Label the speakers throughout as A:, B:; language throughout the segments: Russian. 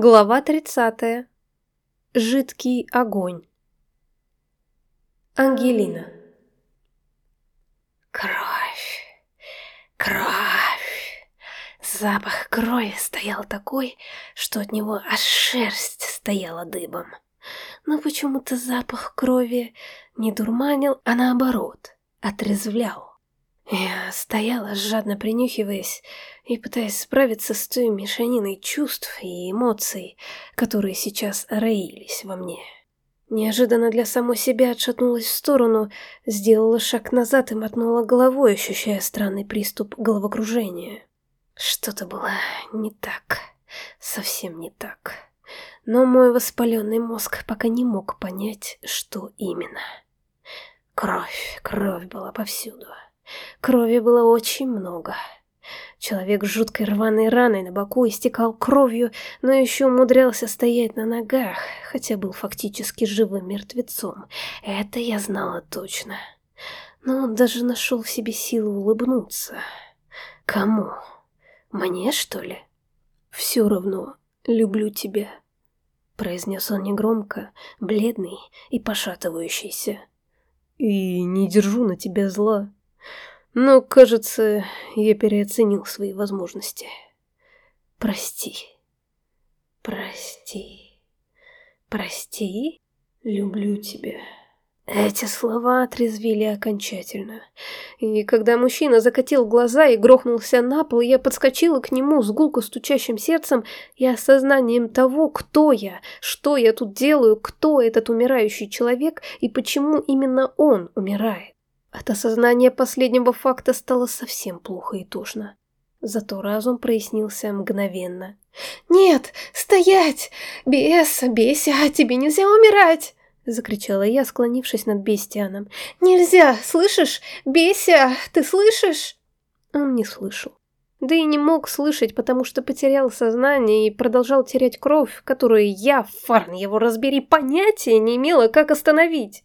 A: Глава 30. Жидкий огонь. Ангелина. Кровь. Кровь. Запах крови стоял такой, что от него аж шерсть стояла дыбом. Но почему-то запах крови не дурманил, а наоборот, отрезвлял. Я стояла, жадно принюхиваясь и пытаясь справиться с той мешаниной чувств и эмоций, которые сейчас роились во мне. Неожиданно для самой себя отшатнулась в сторону, сделала шаг назад и мотнула головой, ощущая странный приступ головокружения. Что-то было не так, совсем не так. Но мой воспаленный мозг пока не мог понять, что именно. Кровь, кровь была повсюду. Крови было очень много. Человек с жуткой рваной раной на боку истекал кровью, но еще умудрялся стоять на ногах, хотя был фактически живым мертвецом. Это я знала точно. Но он даже нашел в себе силу улыбнуться. Кому? Мне, что ли? Все равно люблю тебя, произнес он негромко, бледный и пошатывающийся. И не держу на тебя зла. Но, кажется, я переоценил свои возможности. Прости. Прости. Прости. Люблю тебя. Эти слова отрезвили окончательно. И когда мужчина закатил глаза и грохнулся на пол, я подскочила к нему с гулко стучащим сердцем и осознанием того, кто я, что я тут делаю, кто этот умирающий человек и почему именно он умирает. От осознания последнего факта стало совсем плохо и тошно. Зато разум прояснился мгновенно. «Нет, стоять! Бес, Беся, тебе нельзя умирать!» Закричала я, склонившись над Бестианом. «Нельзя! Слышишь? Беся, ты слышишь?» Он не слышал. Да и не мог слышать, потому что потерял сознание и продолжал терять кровь, которую я, фарн его разбери, понятия не имела, как остановить.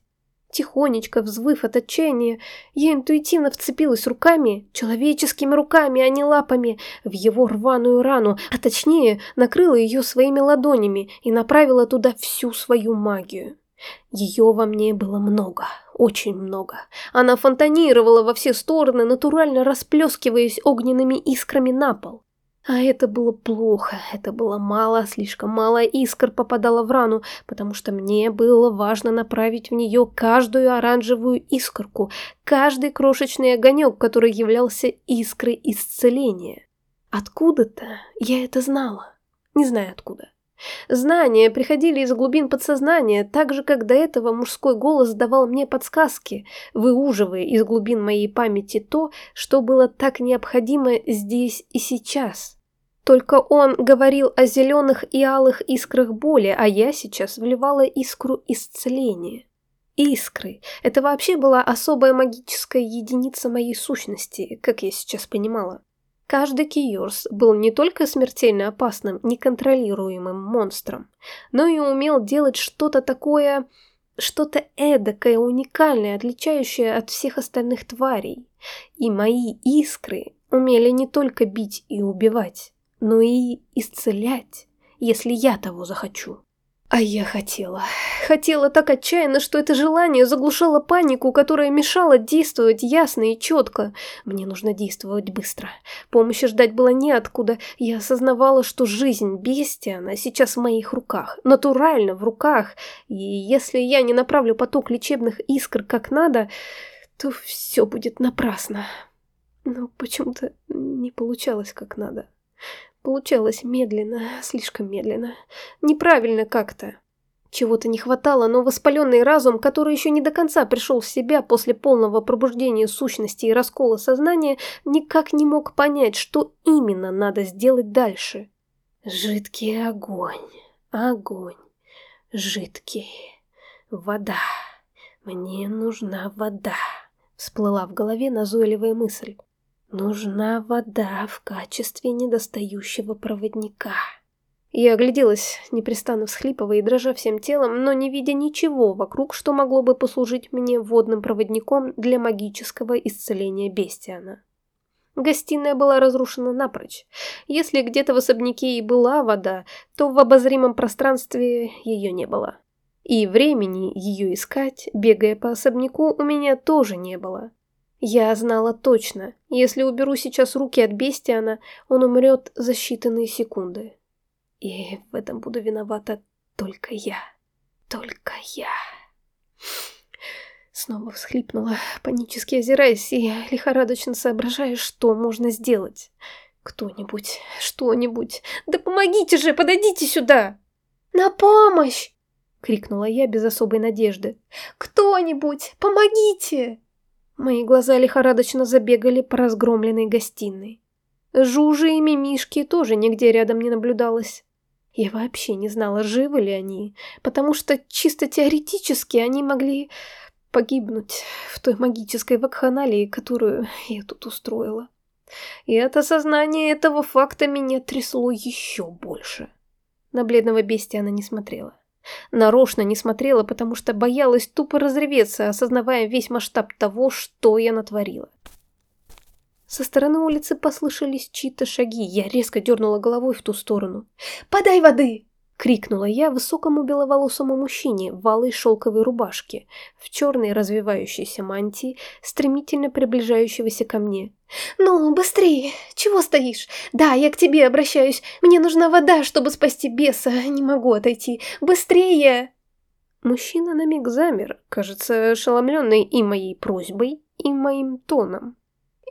A: Тихонечко взвыв от отчаяния, я интуитивно вцепилась руками, человеческими руками, а не лапами, в его рваную рану, а точнее накрыла ее своими ладонями и направила туда всю свою магию. Ее во мне было много, очень много. Она фонтанировала во все стороны, натурально расплескиваясь огненными искрами на пол. А это было плохо, это было мало, слишком мало искр попадало в рану, потому что мне было важно направить в нее каждую оранжевую искорку, каждый крошечный огонек, который являлся искрой исцеления. Откуда-то я это знала, не знаю откуда. Знания приходили из глубин подсознания, так же, как до этого мужской голос давал мне подсказки, выуживая из глубин моей памяти то, что было так необходимо здесь и сейчас. Только он говорил о зеленых и алых искрах боли, а я сейчас вливала искру исцеления. Искры – это вообще была особая магическая единица моей сущности, как я сейчас понимала. Каждый Киорс был не только смертельно опасным, неконтролируемым монстром, но и умел делать что-то такое, что-то эдакое, уникальное, отличающее от всех остальных тварей. И мои искры умели не только бить и убивать, но и исцелять, если я того захочу. А я хотела. Хотела так отчаянно, что это желание заглушало панику, которая мешала действовать ясно и четко. Мне нужно действовать быстро. Помощи ждать было неоткуда. Я осознавала, что жизнь Бестиана сейчас в моих руках. Натурально в руках. И если я не направлю поток лечебных искр как надо, то все будет напрасно. Но почему-то не получалось как надо. Получалось медленно, слишком медленно. Неправильно как-то. Чего-то не хватало, но воспаленный разум, который еще не до конца пришел в себя после полного пробуждения сущности и раскола сознания, никак не мог понять, что именно надо сделать дальше. Жидкий огонь, огонь, жидкий, вода. Мне нужна вода. Всплыла в голове назойливая мысль. Нужна вода в качестве недостающего проводника. Я огляделась, непрестанно всхлипывая и дрожа всем телом, но не видя ничего вокруг, что могло бы послужить мне водным проводником для магического исцеления Бестиана. Гостиная была разрушена напрочь. Если где-то в особняке и была вода, то в обозримом пространстве ее не было. И времени ее искать, бегая по особняку, у меня тоже не было. Я знала точно, если уберу сейчас руки от Бестиана, он умрет за считанные секунды. И в этом буду виновата только я. Только я. Снова всхлипнула, панически озираясь и лихорадочно соображая, что можно сделать. «Кто-нибудь, что-нибудь, да помогите же, подойдите сюда!» «На помощь!» — крикнула я без особой надежды. «Кто-нибудь, помогите!» Мои глаза лихорадочно забегали по разгромленной гостиной. Жужи и мимишки тоже нигде рядом не наблюдалось. Я вообще не знала, живы ли они, потому что чисто теоретически они могли погибнуть в той магической вакханалии, которую я тут устроила. И от осознания этого факта меня трясло еще больше. На бледного бестия она не смотрела. Нарочно не смотрела, потому что боялась тупо разреветься, осознавая весь масштаб того, что я натворила. Со стороны улицы послышались чьи-то шаги. Я резко дернула головой в ту сторону. «Подай воды!» — крикнула я высокому беловолосому мужчине в алой шелковой рубашке, в черной развивающейся мантии, стремительно приближающегося ко мне. «Ну, быстрее! Чего стоишь? Да, я к тебе обращаюсь. Мне нужна вода, чтобы спасти беса. Не могу отойти. Быстрее!» Мужчина на миг замер, кажется, ошеломленный и моей просьбой, и моим тоном.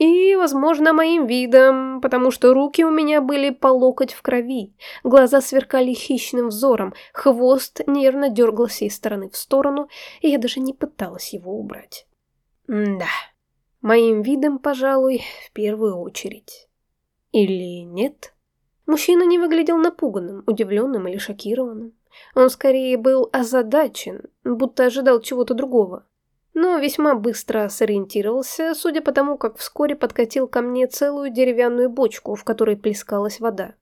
A: И, возможно, моим видом, потому что руки у меня были по локоть в крови, глаза сверкали хищным взором, хвост нервно дергался из стороны в сторону, и я даже не пыталась его убрать. М да, моим видом, пожалуй, в первую очередь. Или нет? Мужчина не выглядел напуганным, удивленным или шокированным. Он скорее был озадачен, будто ожидал чего-то другого но весьма быстро сориентировался, судя по тому, как вскоре подкатил ко мне целую деревянную бочку, в которой плескалась вода.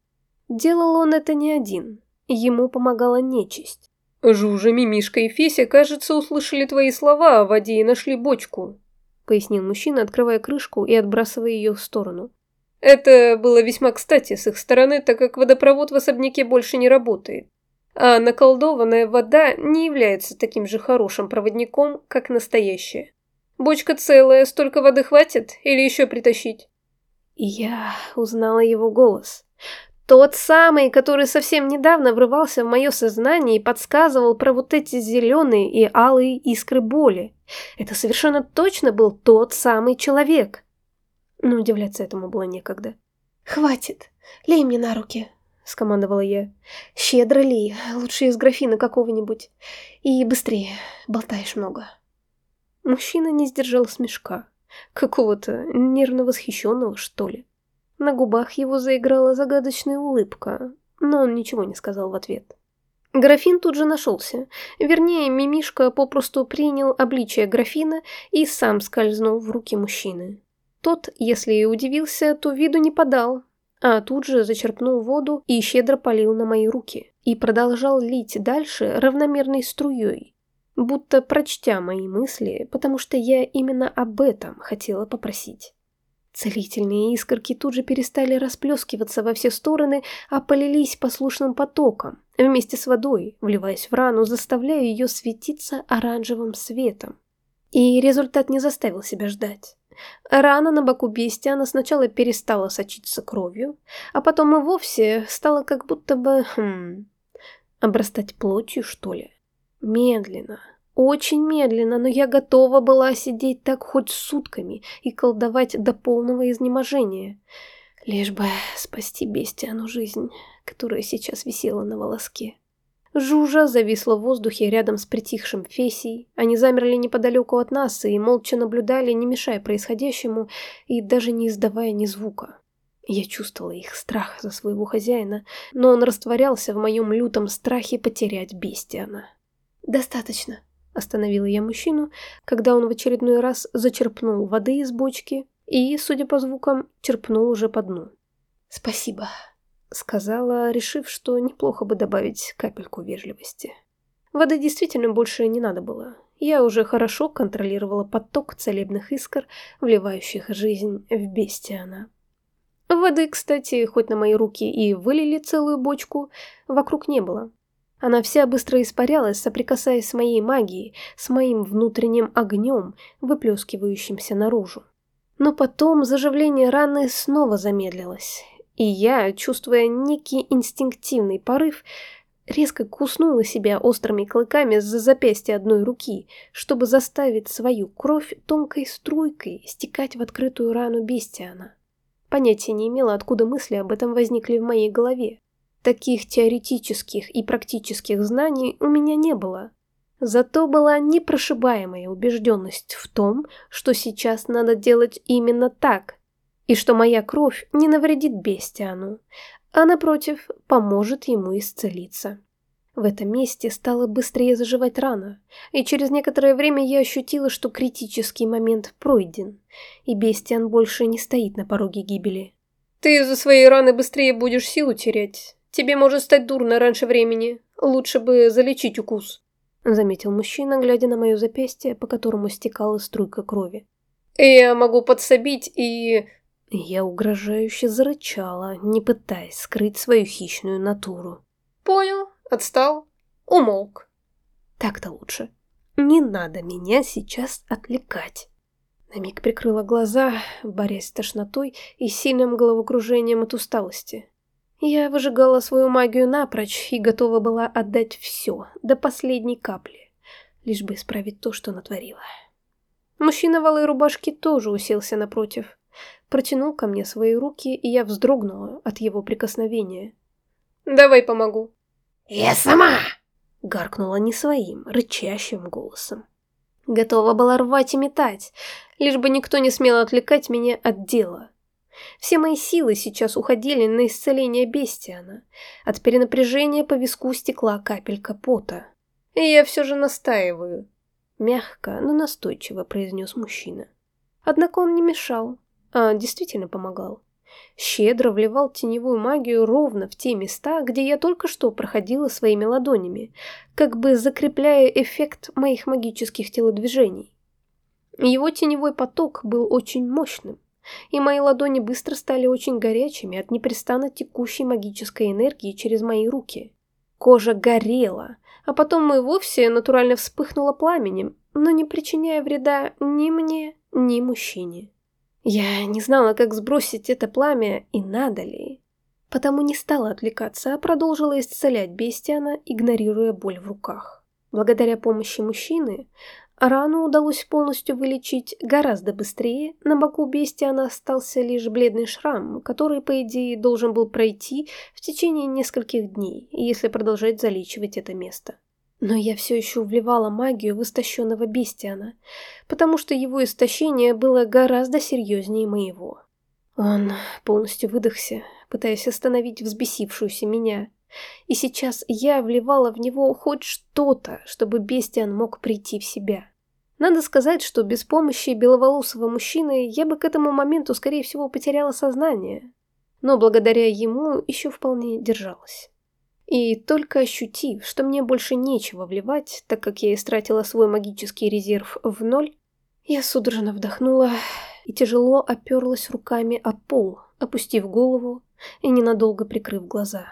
A: Делал он это не один, ему помогала нечисть. «Жужа, Мимишка и Феся, кажется, услышали твои слова о воде и нашли бочку», пояснил мужчина, открывая крышку и отбрасывая ее в сторону. «Это было весьма кстати с их стороны, так как водопровод в особняке больше не работает. А наколдованная вода не является таким же хорошим проводником, как настоящая. Бочка целая, столько воды хватит или еще притащить? я узнала его голос. Тот самый, который совсем недавно врывался в мое сознание и подсказывал про вот эти зеленые и алые искры боли. Это совершенно точно был тот самый человек. Но удивляться этому было некогда. «Хватит, лей мне на руки», — скомандовала я. «Щедро ли, лучше из графина какого-нибудь. И быстрее, болтаешь много». Мужчина не сдержал смешка. Какого-то нервно восхищенного, что ли. На губах его заиграла загадочная улыбка, но он ничего не сказал в ответ. Графин тут же нашелся. Вернее, мимишка попросту принял обличие графина и сам скользнул в руки мужчины. Тот, если и удивился, то виду не подал, а тут же зачерпнул воду и щедро полил на мои руки, и продолжал лить дальше равномерной струей, будто прочтя мои мысли, потому что я именно об этом хотела попросить. Целительные искорки тут же перестали расплескиваться во все стороны, а полились послушным потоком, вместе с водой, вливаясь в рану, заставляя ее светиться оранжевым светом. И результат не заставил себя ждать. Рана на боку Бестиана сначала перестала сочиться кровью, а потом и вовсе стала как будто бы... Хм, обрастать плотью, что ли. Медленно, очень медленно, но я готова была сидеть так хоть сутками и колдовать до полного изнеможения, лишь бы спасти Бестиану жизнь, которая сейчас висела на волоске. Жужа зависла в воздухе рядом с притихшим Фесей. Они замерли неподалеку от нас и молча наблюдали, не мешая происходящему и даже не издавая ни звука. Я чувствовала их страх за своего хозяина, но он растворялся в моем лютом страхе потерять Бестиана. «Достаточно», — остановила я мужчину, когда он в очередной раз зачерпнул воды из бочки и, судя по звукам, черпнул уже по дну. «Спасибо», Сказала, решив, что неплохо бы добавить капельку вежливости. Воды действительно больше не надо было. Я уже хорошо контролировала поток целебных искр, вливающих жизнь в бестиана. Воды, кстати, хоть на мои руки и вылили целую бочку, вокруг не было. Она вся быстро испарялась, соприкасаясь с моей магией, с моим внутренним огнем, выплескивающимся наружу. Но потом заживление раны снова замедлилось, и я, чувствуя некий инстинктивный порыв, резко куснула себя острыми клыками за запястье одной руки, чтобы заставить свою кровь тонкой струйкой стекать в открытую рану Бестиана. Понятия не имела, откуда мысли об этом возникли в моей голове. Таких теоретических и практических знаний у меня не было. Зато была непрошибаемая убежденность в том, что сейчас надо делать именно так, и что моя кровь не навредит Бестиану, а напротив, поможет ему исцелиться. В этом месте стало быстрее заживать рана, и через некоторое время я ощутила, что критический момент пройден, и Бестиан больше не стоит на пороге гибели. «Ты из-за своей раны быстрее будешь силу терять. Тебе может стать дурно раньше времени. Лучше бы залечить укус», — заметил мужчина, глядя на мое запястье, по которому стекала струйка крови. «Я могу подсобить и...» Я угрожающе зарычала, не пытаясь скрыть свою хищную натуру. «Понял, отстал, умолк». «Так-то лучше. Не надо меня сейчас отвлекать». На миг прикрыла глаза, борясь с тошнотой и сильным головокружением от усталости. Я выжигала свою магию напрочь и готова была отдать все, до последней капли, лишь бы исправить то, что натворила. Мужчина в алой рубашке тоже уселся напротив протянул ко мне свои руки, и я вздрогнула от его прикосновения. «Давай помогу».
B: «Я сама!»
A: — гаркнула не своим, рычащим голосом. Готова была рвать и метать, лишь бы никто не смел отвлекать меня от дела. Все мои силы сейчас уходили на исцеление Бестиана. От перенапряжения по виску стекла капелька пота. И я все же настаиваю. Мягко, но настойчиво произнес мужчина. Однако он не мешал, а действительно помогал. Щедро вливал теневую магию ровно в те места, где я только что проходила своими ладонями, как бы закрепляя эффект моих магических телодвижений. Его теневой поток был очень мощным, и мои ладони быстро стали очень горячими от непрестанно текущей магической энергии через мои руки. Кожа горела, а потом и вовсе натурально вспыхнула пламенем, но не причиняя вреда ни мне, ни мужчине. Я не знала, как сбросить это пламя и надо ли. Потому не стала отвлекаться, а продолжила исцелять Бестиана, игнорируя боль в руках. Благодаря помощи мужчины, рану удалось полностью вылечить гораздо быстрее, на боку Бестиана остался лишь бледный шрам, который, по идее, должен был пройти в течение нескольких дней, если продолжать залечивать это место. Но я все еще вливала магию в истощенного Бестиана, потому что его истощение было гораздо серьезнее моего. Он полностью выдохся, пытаясь остановить взбесившуюся меня. И сейчас я вливала в него хоть что-то, чтобы Бестиан мог прийти в себя. Надо сказать, что без помощи беловолосого мужчины я бы к этому моменту, скорее всего, потеряла сознание. Но благодаря ему еще вполне держалась. И только ощутив, что мне больше нечего вливать, так как я истратила свой магический резерв в ноль, я судорожно вдохнула и тяжело оперлась руками о пол, опустив голову и ненадолго прикрыв глаза.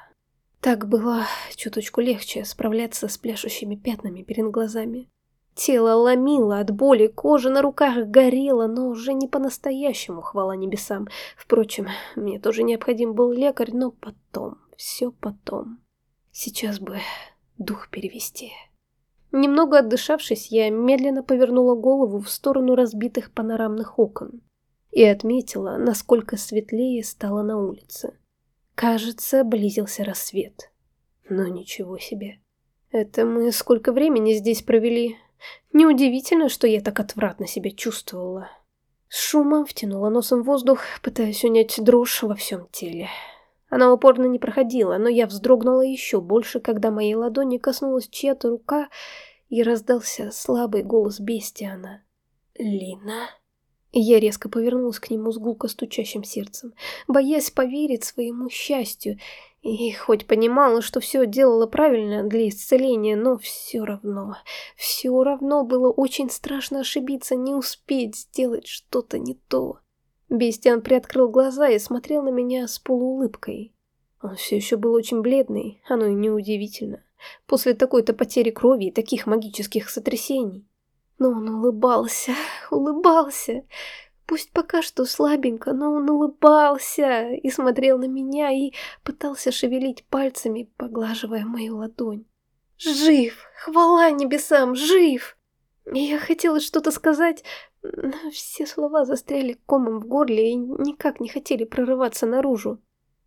A: Так было чуточку легче справляться с пляшущими пятнами перед глазами. Тело ломило от боли, кожа на руках горела, но уже не по-настоящему, хвала небесам. Впрочем, мне тоже необходим был лекарь, но потом, все потом. Сейчас бы дух перевести. Немного отдышавшись, я медленно повернула голову в сторону разбитых панорамных окон и отметила, насколько светлее стало на улице. Кажется, близился рассвет. Но ничего себе. Это мы сколько времени здесь провели. Неудивительно, что я так отвратно себя чувствовала. С шумом втянула носом воздух, пытаясь унять дрожь во всем теле. Она упорно не проходила, но я вздрогнула еще больше, когда моей ладони коснулась чья-то рука, и раздался слабый голос Бестиана. «Лина?» Я резко повернулась к нему с гулко стучащим сердцем, боясь поверить своему счастью, И хоть понимала, что все делала правильно для исцеления, но все равно, все равно было очень страшно ошибиться, не успеть сделать что-то не то. Бестиан приоткрыл глаза и смотрел на меня с полуулыбкой. Он все еще был очень бледный, оно и неудивительно, после такой-то потери крови и таких магических сотрясений. Но он улыбался, улыбался, Пусть пока что слабенько, но он улыбался и смотрел на меня и пытался шевелить пальцами, поглаживая мою ладонь. «Жив! Хвала небесам! Жив!» Я хотела что-то сказать, но все слова застряли комом в горле и никак не хотели прорываться наружу.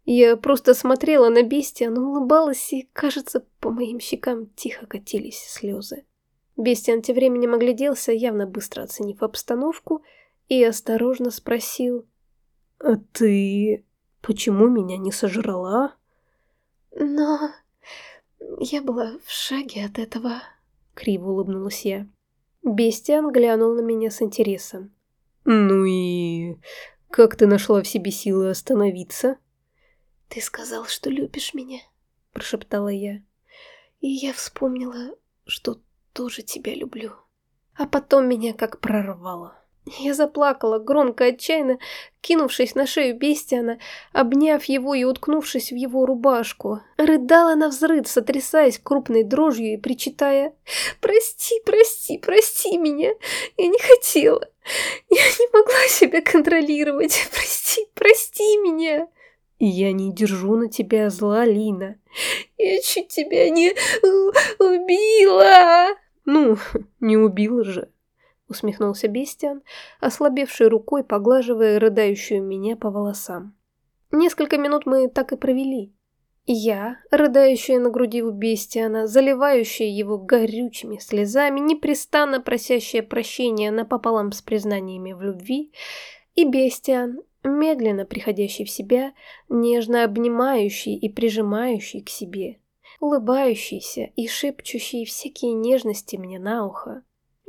A: Я просто смотрела на Бестия, но улыбалась, и, кажется, по моим щекам тихо катились слезы. Бестиан тем временем огляделся, явно быстро оценив обстановку, и осторожно спросил.
B: «А ты почему меня не сожрала?»
A: «Но я была в шаге от этого», — криво улыбнулась я. Бестиан глянул на меня с интересом.
B: «Ну и как ты нашла в себе силы остановиться?»
A: «Ты сказал, что любишь меня», — прошептала я. «И я вспомнила, что тоже тебя люблю. А потом меня как прорвало». Я заплакала, громко, отчаянно, кинувшись на шею Бестиана, обняв его и уткнувшись в его рубашку. Рыдала на взрыв, сотрясаясь крупной дрожью и причитая «Прости, прости, прости меня! Я не хотела! Я не могла себя контролировать! Прости, прости меня!»
B: «Я не держу на тебя зла, Лина!»
A: «Я чуть тебя не убила!»
B: «Ну, не убила же!» Усмехнулся Бестиан, ослабевшей рукой поглаживая рыдающую меня по волосам.
A: Несколько минут мы так и провели. Я, рыдающая на груди у Бестиана, заливающая его горючими слезами, непрестанно просящая прощения напополам с признаниями в любви, и Бестиан, медленно приходящий в себя, нежно обнимающий и прижимающий к себе, улыбающийся и шепчущий всякие нежности мне на ухо.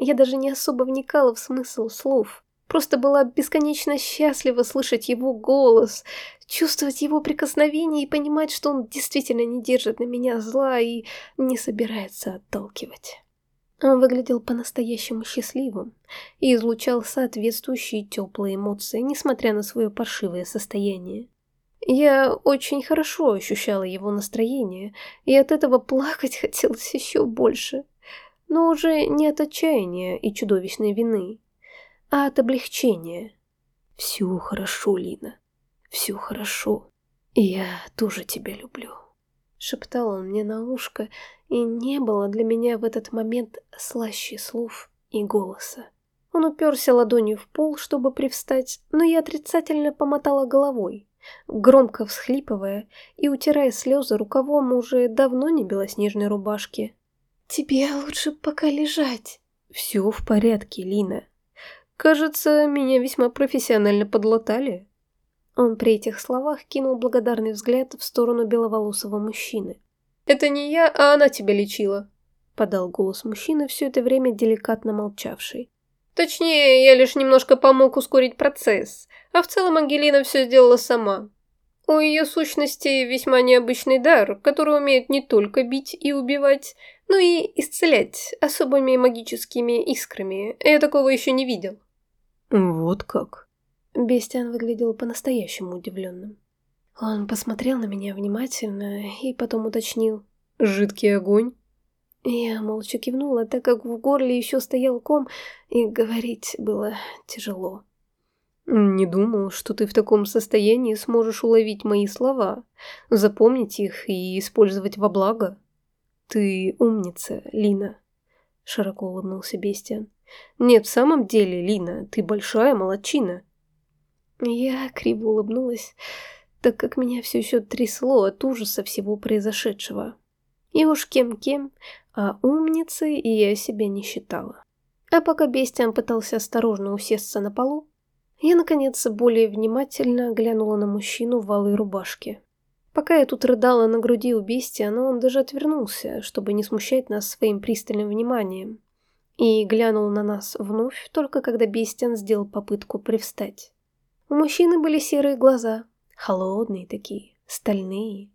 A: Я даже не особо вникала в смысл слов. Просто была бесконечно счастлива слышать его голос, чувствовать его прикосновение и понимать, что он действительно не держит на меня зла и не собирается отталкивать. Он выглядел по-настоящему счастливым и излучал соответствующие теплые эмоции, несмотря на свое паршивое состояние. Я очень хорошо ощущала его настроение, и от этого плакать хотелось еще больше но уже не от отчаяния и чудовищной вины, а от облегчения.
B: «Все хорошо, Лина, все хорошо. Я тоже тебя люблю», —
A: шептал он мне на ушко, и не было для меня в этот момент слаще слов и голоса. Он уперся ладонью в пол, чтобы привстать, но я отрицательно помотала головой, громко всхлипывая и утирая слезы рукавом уже давно не белоснежной рубашки. «Тебе лучше пока лежать».
B: «Все в порядке, Лина. Кажется, меня весьма профессионально подлатали».
A: Он при этих словах кинул благодарный взгляд в сторону беловолосого мужчины.
B: «Это не я, а она тебя лечила», —
A: подал голос мужчины, все это время деликатно молчавший.
B: «Точнее, я лишь немножко помог ускорить процесс, а в целом Ангелина все сделала сама. У ее сущности весьма необычный дар, который умеет не только бить и убивать, но и исцелять особыми магическими искрами. Я такого еще не видел.
A: Вот как. Бестиан выглядел по-настоящему удивленным. Он посмотрел на меня внимательно и потом уточнил.
B: «Жидкий огонь?»
A: Я молча кивнула, так как в горле еще стоял ком, и говорить было тяжело.
B: «Не думал, что ты в таком состоянии сможешь уловить мои слова, запомнить их и использовать во благо». «Ты умница, Лина», — широко улыбнулся Бестиан. «Нет, в самом деле, Лина, ты большая молодчина».
A: Я криво улыбнулась, так как меня все еще трясло от ужаса всего произошедшего. И уж кем-кем, а умницей я себя не считала. А пока Бестиан пытался осторожно усесться на полу, я, наконец, более внимательно глянула на мужчину в алой рубашке. Пока я тут рыдала на груди у бестия, но он даже отвернулся, чтобы не смущать нас своим пристальным вниманием. И глянул на нас вновь, только когда Бестиан сделал попытку привстать. У мужчины были серые глаза, холодные такие, стальные.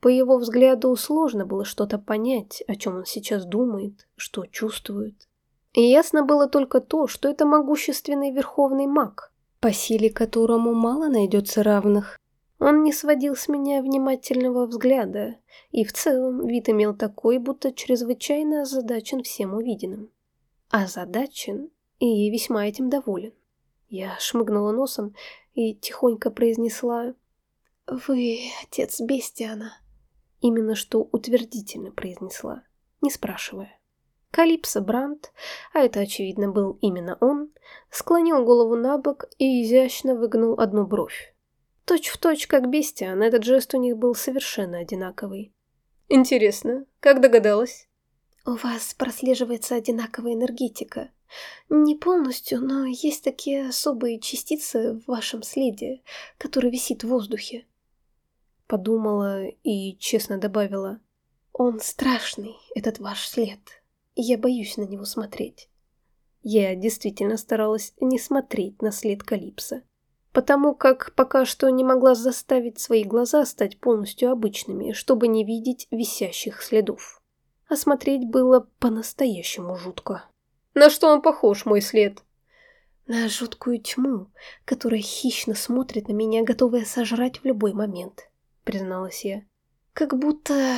A: По его взгляду сложно было что-то понять, о чем он сейчас думает, что чувствует. И ясно было только то, что это могущественный верховный маг, по силе которому мало найдется равных. Он не сводил с меня внимательного взгляда, и в целом вид имел такой, будто чрезвычайно озадачен всем увиденным. Озадачен и весьма этим доволен. Я шмыгнула носом и тихонько произнесла «Вы отец Бестиана». Именно что утвердительно произнесла, не спрашивая. Калипсо Брандт, а это очевидно был именно он, склонил голову на бок и изящно выгнул одну бровь. Точь в точь, как Бестиан, этот жест у них был совершенно одинаковый.
B: Интересно, как догадалась?
A: У вас прослеживается одинаковая энергетика. Не полностью, но есть такие особые частицы в вашем следе, который висит в воздухе. Подумала и честно добавила. Он страшный, этот ваш след. Я боюсь на него смотреть. Я действительно старалась не смотреть на след Калипса потому как пока что не могла заставить свои глаза стать полностью обычными, чтобы не видеть висящих следов. А смотреть было по-настоящему жутко.
B: «На что он похож, мой след?»
A: «На жуткую тьму, которая хищно смотрит на меня, готовая сожрать в любой момент», — призналась я. «Как будто...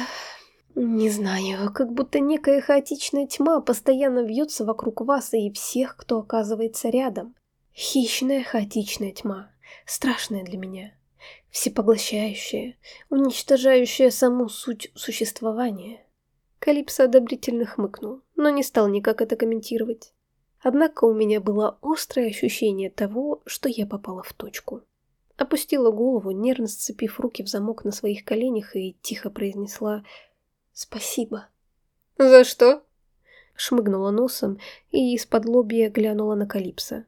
A: не знаю, как будто некая хаотичная тьма постоянно вьется вокруг вас и всех, кто оказывается рядом. Хищная хаотичная тьма, страшная для меня, всепоглощающая, уничтожающая саму суть существования. Калипсо одобрительно хмыкнул, но не стал никак это комментировать. Однако у меня было острое ощущение того, что я попала в точку. Опустила голову, нервно сцепив руки в замок на своих коленях и тихо произнесла «Спасибо».
B: «За что?»
A: Шмыгнула носом и из-под лобья глянула на Калипсо.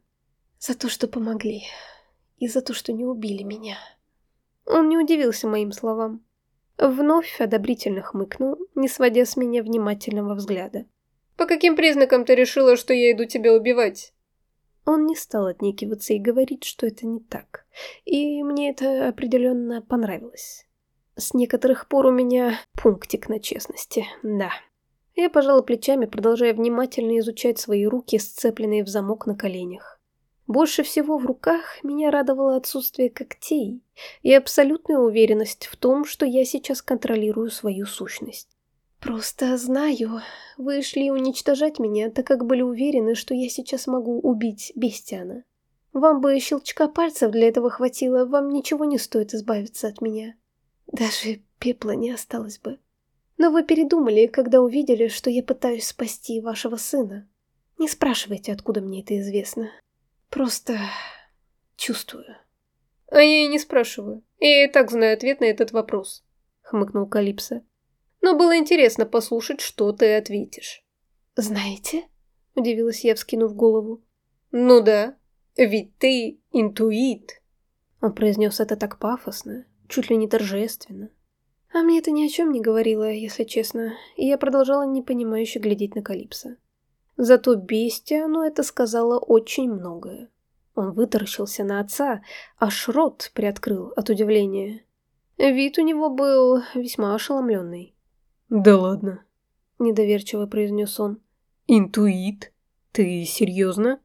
A: За то, что помогли. И за то, что не убили меня. Он не удивился моим словам. Вновь одобрительно хмыкнул, не сводя с меня внимательного взгляда.
B: «По каким признакам ты решила, что я иду тебя убивать?»
A: Он не стал отнекиваться и говорить, что это не так. И мне это определенно понравилось. С некоторых пор у меня пунктик на честности, да. Я пожала плечами, продолжая внимательно изучать свои руки, сцепленные в замок на коленях. Больше всего в руках меня радовало отсутствие когтей и абсолютная уверенность в том, что я сейчас контролирую свою сущность. Просто знаю, вы шли уничтожать меня, так как были уверены, что я сейчас могу убить Бестиана. Вам бы щелчка пальцев для этого хватило, вам ничего не стоит избавиться от меня. Даже пепла не осталось бы. Но вы передумали, когда увидели, что я пытаюсь спасти вашего сына. Не спрашивайте, откуда мне это известно. Просто чувствую.
B: А я и не спрашиваю. Я и так знаю ответ на этот вопрос, хмыкнул Калипсо. Но было интересно послушать, что ты ответишь.
A: Знаете? Удивилась я, вскинув голову.
B: Ну да, ведь ты интуит.
A: Он произнес это так пафосно, чуть ли не торжественно. А мне это ни о чем не говорило, если честно, и я продолжала непонимающе глядеть на Калипсо. Зато бестия, ну это сказала очень многое. Он вытаращился на отца, аж рот приоткрыл от удивления. Вид у него был весьма ошеломленный.
B: «Да ладно», —
A: недоверчиво произнес он.
B: «Интуит? Ты серьезно?»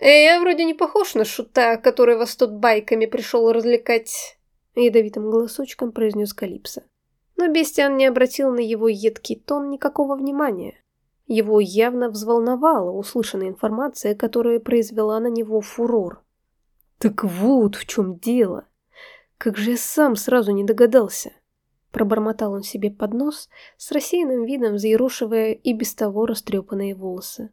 A: «Я вроде не похож на шута, который вас тут байками пришел развлекать», — ядовитым голосочком произнес Калипсо. Но Бестиан не обратил на его едкий тон никакого внимания. Его явно взволновала услышанная информация, которая произвела на него фурор. «Так вот в чем дело! Как же я сам сразу не догадался!» Пробормотал он себе под нос, с рассеянным видом взъерошивая и без того растрепанные волосы.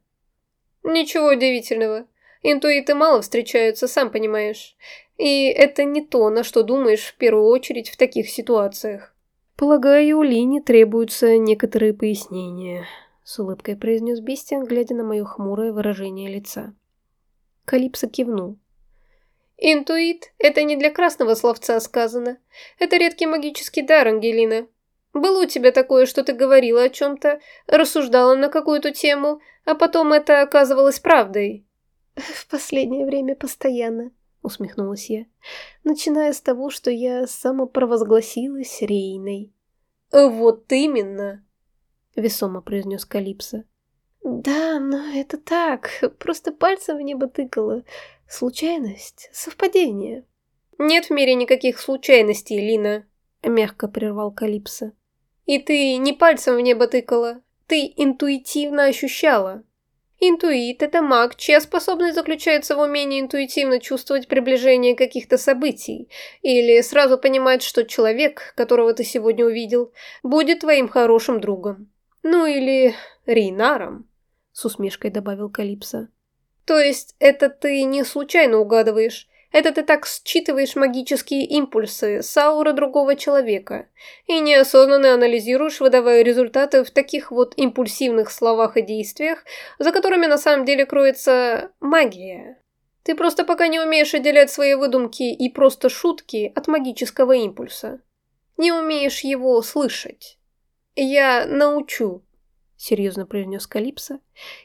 B: «Ничего удивительного. Интуиты мало встречаются, сам понимаешь. И это не то, на что думаешь в первую очередь в таких ситуациях».
A: «Полагаю, у Лини требуются некоторые пояснения», с улыбкой произнес Бестиан, глядя на мое хмурое выражение лица. Калипсо кивнул.
B: «Интуит — это не для красного словца сказано. Это редкий магический дар, Ангелина. Было у тебя такое, что ты говорила о чем-то, рассуждала на какую-то тему, а потом это оказывалось правдой?»
A: «В последнее время постоянно», — усмехнулась я, начиная с того, что я самопровозгласилась Рейной.
B: Вот именно,
A: весомо произнес Калипсо.
B: Да, но это так, просто пальцем в небо тыкало. Случайность, совпадение. Нет в мире никаких случайностей, Лина, мягко прервал Калипсо. И ты не пальцем в небо тыкала, ты интуитивно ощущала. Интуит – это маг, чья способность заключается в умении интуитивно чувствовать приближение каких-то событий, или сразу понимать, что человек, которого ты сегодня увидел, будет твоим хорошим другом. Ну или Рейнаром, с усмешкой добавил Калипсо. То есть это ты не случайно угадываешь, это ты так считываешь магические импульсы с ауры другого человека и неосознанно анализируешь, выдавая результаты в таких вот импульсивных словах и действиях, за которыми на самом деле кроется магия. Ты просто пока не умеешь отделять свои выдумки и просто шутки от магического импульса. Не умеешь его слышать. Я научу, серьезно произнес Калипсо,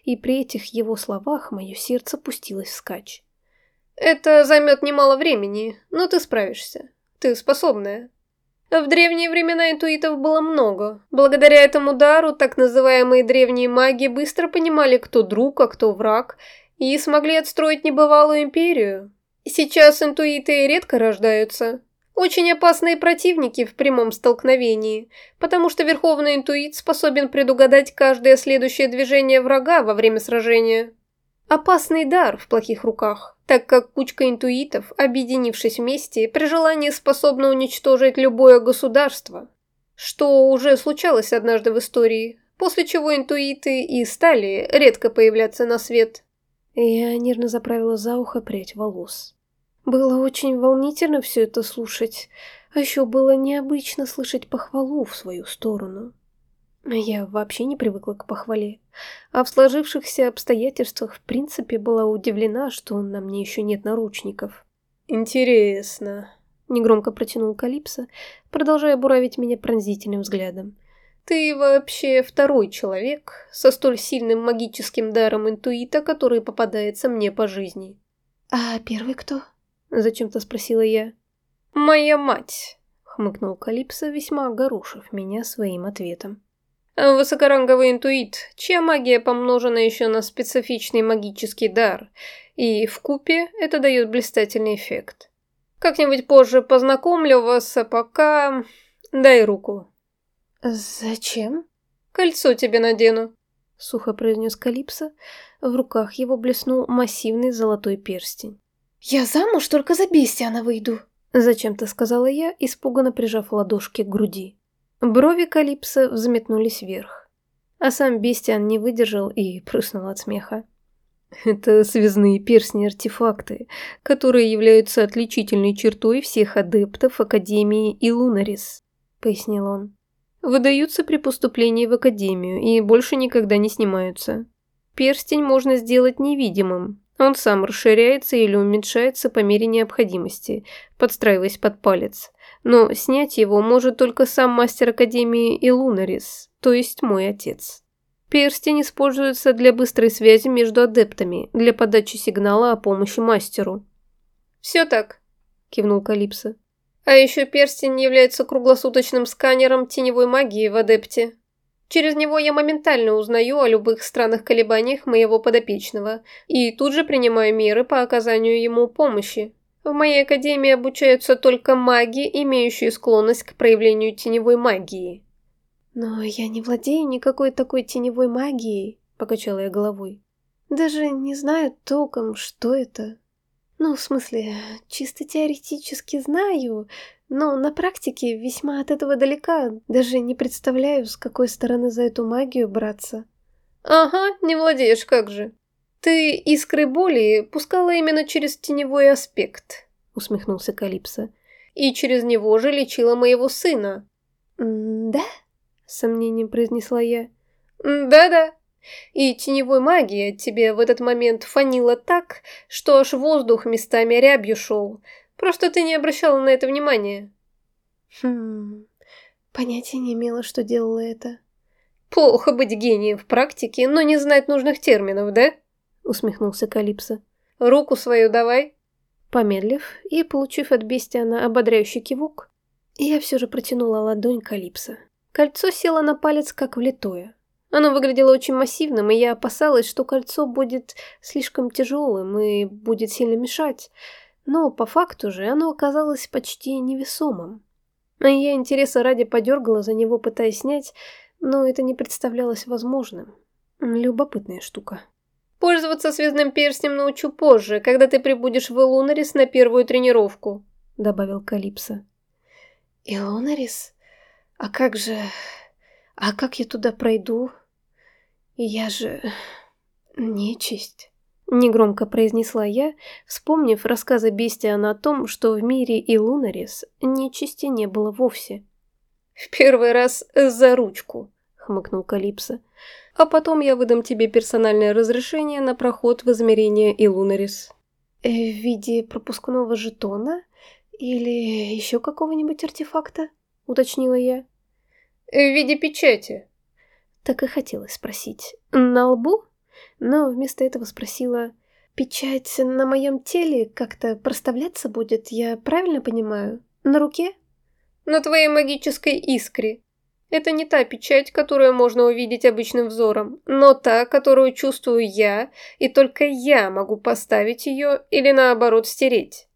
B: и при этих его словах мое сердце пустилось вскачь. Это займет немало времени, но ты справишься. Ты способная. В древние времена интуитов было много. Благодаря этому дару так называемые древние маги быстро понимали, кто друг, а кто враг, и смогли отстроить небывалую империю. Сейчас интуиты редко рождаются. Очень опасные противники в прямом столкновении, потому что Верховный Интуит способен предугадать каждое следующее движение врага во время сражения. Опасный дар в плохих руках так как кучка интуитов, объединившись вместе, при желании способна уничтожить любое государство. Что уже случалось однажды в истории, после чего интуиты и стали редко появляться на свет.
A: Я нервно заправила за ухо прядь волос. Было очень волнительно все это слушать, а еще было необычно слышать похвалу в свою сторону. Я вообще не привыкла к похвале, а в сложившихся обстоятельствах в принципе была удивлена, что на мне еще нет наручников.
B: «Интересно», — негромко протянул Калипсо, продолжая буравить меня пронзительным взглядом. «Ты вообще второй человек со столь сильным магическим даром интуита, который попадается мне по жизни».
A: «А первый кто?» — зачем-то спросила я.
B: «Моя мать», —
A: хмыкнул Калипсо, весьма огорошив меня своим ответом.
B: Высокоранговый интуит, чья магия помножена еще на специфичный магический дар, и в купе это дает блистательный эффект. Как-нибудь позже познакомлю вас, а пока... Дай руку.
A: «Зачем?»
B: «Кольцо тебе надену», —
A: сухо произнес Калипсо. В руках его блеснул массивный золотой перстень.
B: «Я замуж только за Бестиана выйду», —
A: зачем-то сказала я, испуганно прижав ладошки к груди. Брови Калипса взметнулись вверх. А сам Бестиан не выдержал и прыснул от смеха. Это связные перстни-артефакты, которые являются отличительной чертой всех адептов Академии Илунарис, пояснил он. Выдаются при поступлении в Академию и больше никогда не снимаются. Перстень можно сделать невидимым. Он сам расширяется или уменьшается по мере необходимости, подстраиваясь под палец но снять его может только сам мастер Академии Илунарис, то есть мой отец. Перстень используется для быстрой связи между адептами, для подачи сигнала о помощи мастеру.
B: «Все так», – кивнул Калипсо. «А еще перстень является круглосуточным сканером теневой магии в адепте. Через него я моментально узнаю о любых странных колебаниях моего подопечного и тут же принимаю меры по оказанию ему помощи. В моей академии обучаются только маги, имеющие склонность к проявлению теневой магии.
A: Но я не владею никакой такой теневой магией, покачала я головой. Даже не знаю толком, что это. Ну, в смысле, чисто теоретически знаю, но на практике весьма от этого далека. Даже не представляю, с какой стороны за эту магию браться.
B: Ага, не владеешь, как же. «Ты искры боли пускала именно через теневой аспект», — усмехнулся Калипсо. «И через него же лечила моего сына».
A: «Да?» — с сомнением произнесла я.
B: «Да-да. И теневой магия тебе в этот момент фанила так, что аж воздух местами рябью шел. Просто ты не обращала на это внимания».
A: «Хм... Понятия не имела, что делала это».
B: «Плохо быть гением в практике, но не знать нужных терминов, да?»
A: Усмехнулся Калипсо.
B: «Руку свою давай!»
A: Помедлив и получив от Бестиана ободряющий кивок, я все же протянула ладонь Калипсо. Кольцо село на палец как влитое. Оно выглядело очень массивным, и я опасалась, что кольцо будет слишком тяжелым и будет сильно мешать. Но по факту же оно оказалось почти невесомым. А я интереса ради подергала за него, пытаясь снять, но это не представлялось возможным. Любопытная штука.
B: «Пользоваться связным перстнем научу позже, когда ты прибудешь в Лунарис на первую тренировку», — добавил Калипсо.
A: «Илонарис? А как же... А как я туда пройду? Я же... нечисть». Негромко произнесла я, вспомнив рассказы Бестиана о том, что в мире и Лунарис нечисти не было вовсе.
B: «В первый раз за ручку», — хмыкнул Калипсо. «А потом я выдам тебе персональное разрешение на проход в измерение и Лунарис».
A: Э, «В виде пропускного жетона? Или еще какого-нибудь артефакта?» — уточнила я.
B: «В виде печати».
A: Так и хотелось спросить. «На лбу?» но вместо этого спросила, «Печать на моем теле как-то проставляться будет, я правильно понимаю? На руке?»
B: «На твоей магической искре. Это не та печать, которую можно увидеть обычным взором, но та, которую чувствую я, и только я могу поставить ее или наоборот стереть».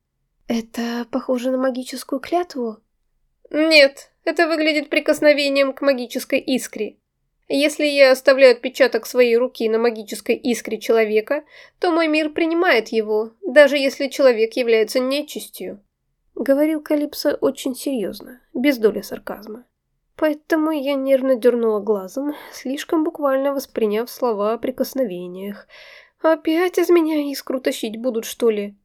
A: «Это похоже на магическую клятву?»
B: «Нет, это выглядит прикосновением к магической искре. Если я оставляю отпечаток своей руки на магической искре человека, то мой мир принимает его, даже если человек является нечистью.
A: Говорил Калипсо очень серьезно, без доли сарказма. Поэтому я нервно дернула глазом, слишком буквально восприняв слова о прикосновениях. Опять из меня искру тащить будут, что ли?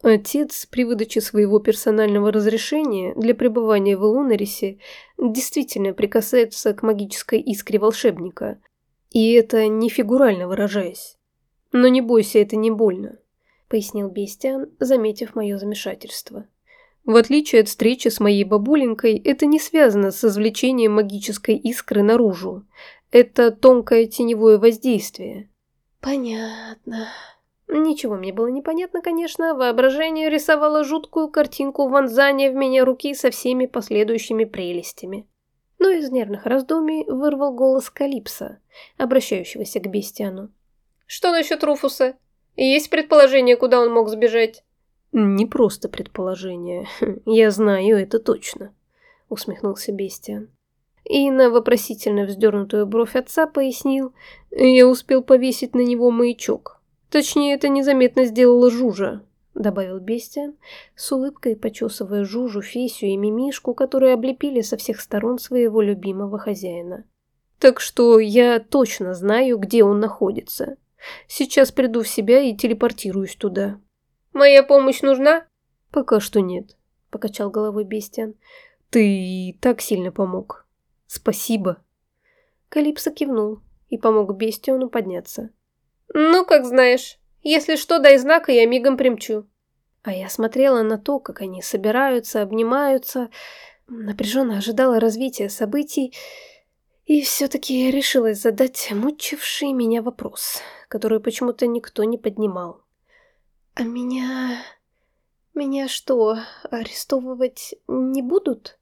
A: Отец при выдаче своего персонального разрешения для пребывания в Лунарисе действительно прикасается к магической искре волшебника. И это не фигурально выражаясь. Но не бойся, это не больно, пояснил Бестиан, заметив мое замешательство. В отличие от встречи с моей бабуленькой, это не связано с извлечением магической искры наружу. Это тонкое теневое воздействие. Понятно, Ничего мне было непонятно, конечно, воображение рисовало жуткую картинку вонзания в меня руки со всеми последующими прелестями. Но из нервных раздумий вырвал голос Калипса, обращающегося к Бестиану.
B: «Что насчет Руфуса? Есть предположение, куда он мог сбежать?»
A: «Не просто предположение. Я знаю это точно», — усмехнулся Бестиан. И на вопросительно вздернутую бровь отца пояснил, я успел повесить на него маячок. Точнее, это незаметно сделала Жужа, добавил Бестиан, с улыбкой почесывая Жужу, Фесю и Мимишку, которые облепили со всех сторон своего любимого хозяина. Так что я точно знаю, где он находится. Сейчас приду в себя и телепортируюсь туда.
B: Моя помощь нужна?
A: Пока что нет, покачал головой Бестиан. Ты так сильно помог. Спасибо. Калипсо кивнул и помог Бестиону подняться.
B: «Ну, как знаешь. Если что, дай знак, и я мигом примчу».
A: А я смотрела на то, как они собираются, обнимаются, напряженно ожидала развития событий, и все-таки решилась задать мучивший меня вопрос, который почему-то никто не поднимал. «А меня... меня что, арестовывать не будут?»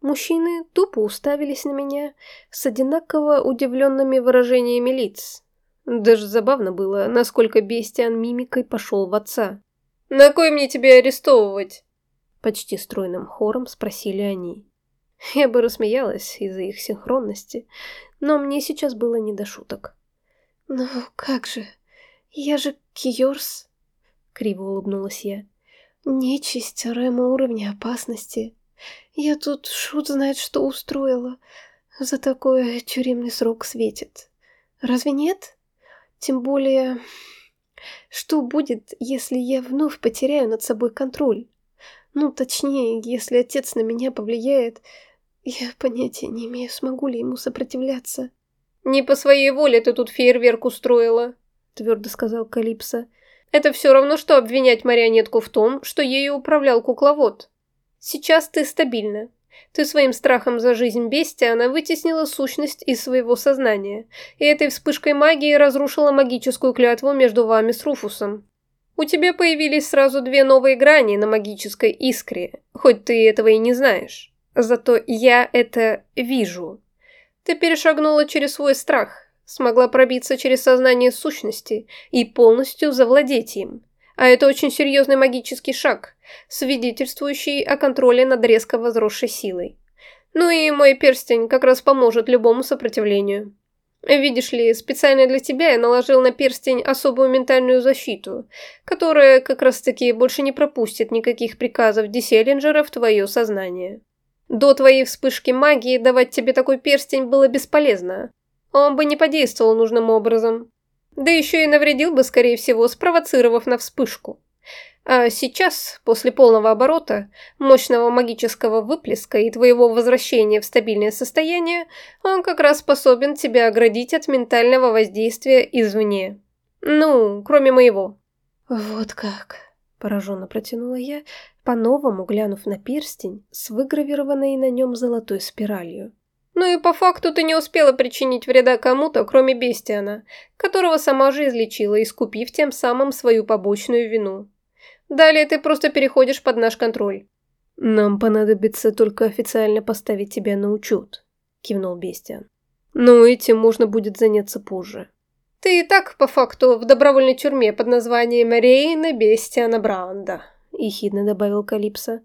A: Мужчины тупо уставились на меня с одинаково удивленными выражениями лиц. Даже забавно было, насколько Бестиан мимикой пошел в отца.
B: «На кой мне тебя арестовывать?»
A: Почти стройным хором спросили они. Я бы рассмеялась из-за их синхронности, но мне сейчас было не до шуток. «Ну как же, я же Киорс», — криво улыбнулась я. «Нечисть Рэма уровня опасности. Я тут шут знает, что устроила. За такое тюремный срок светит. Разве нет?» Тем более, что будет, если я вновь потеряю над собой контроль? Ну, точнее, если отец на меня повлияет, я понятия не имею, смогу ли ему сопротивляться.
B: «Не по своей воле ты тут фейерверк устроила», — твердо сказал Калипсо. «Это все равно, что обвинять марионетку в том, что ею управлял кукловод. Сейчас ты стабильна, ты своим страхом за жизнь бестия она вытеснила сущность из своего сознания, и этой вспышкой магии разрушила магическую клятву между вами с Руфусом. У тебя появились сразу две новые грани на магической искре, хоть ты этого и не знаешь. Зато я это вижу. Ты перешагнула через свой страх, смогла пробиться через сознание сущности и полностью завладеть им. А это очень серьезный магический шаг, свидетельствующий о контроле над резко возросшей силой. Ну и мой перстень как раз поможет любому сопротивлению. Видишь ли, специально для тебя я наложил на перстень особую ментальную защиту, которая как раз-таки больше не пропустит никаких приказов Диселлинджера в твое сознание. До твоей вспышки магии давать тебе такой перстень было бесполезно, он бы не подействовал нужным образом. Да еще и навредил бы, скорее всего, спровоцировав на вспышку. А сейчас, после полного оборота, мощного магического выплеска и твоего возвращения в стабильное состояние, он как раз способен тебя оградить от ментального воздействия извне. Ну, кроме моего.
A: Вот как, пораженно протянула я, по-новому глянув на перстень с выгравированной на нем золотой спиралью.
B: Ну и по факту ты не успела причинить вреда кому-то, кроме Бестиана, которого сама же излечила, искупив тем самым свою побочную вину. Далее ты просто переходишь под наш контроль.
A: «Нам понадобится только официально поставить тебя на учет», – кивнул Бестиан. «Но этим можно будет заняться позже».
B: «Ты и так, по факту, в добровольной тюрьме под названием Рейна Бестиана Бранда», – ехидно добавил Калипсо.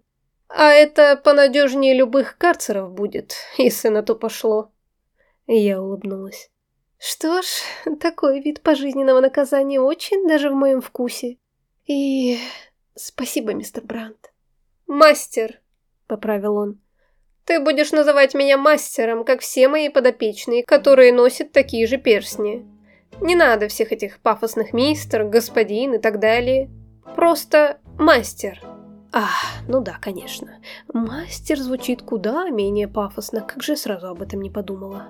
B: А это понадежнее любых карцеров будет, если на то пошло.
A: Я улыбнулась. Что ж, такой вид пожизненного наказания очень даже в моем вкусе. И спасибо, мистер Брандт.
B: Мастер, поправил он. Ты будешь называть меня мастером, как все мои подопечные, которые носят такие же перстни. Не надо всех этих пафосных мистер, господин и так далее. Просто мастер.
A: А, ну да, конечно. Мастер звучит куда менее пафосно, как же сразу об этом не подумала.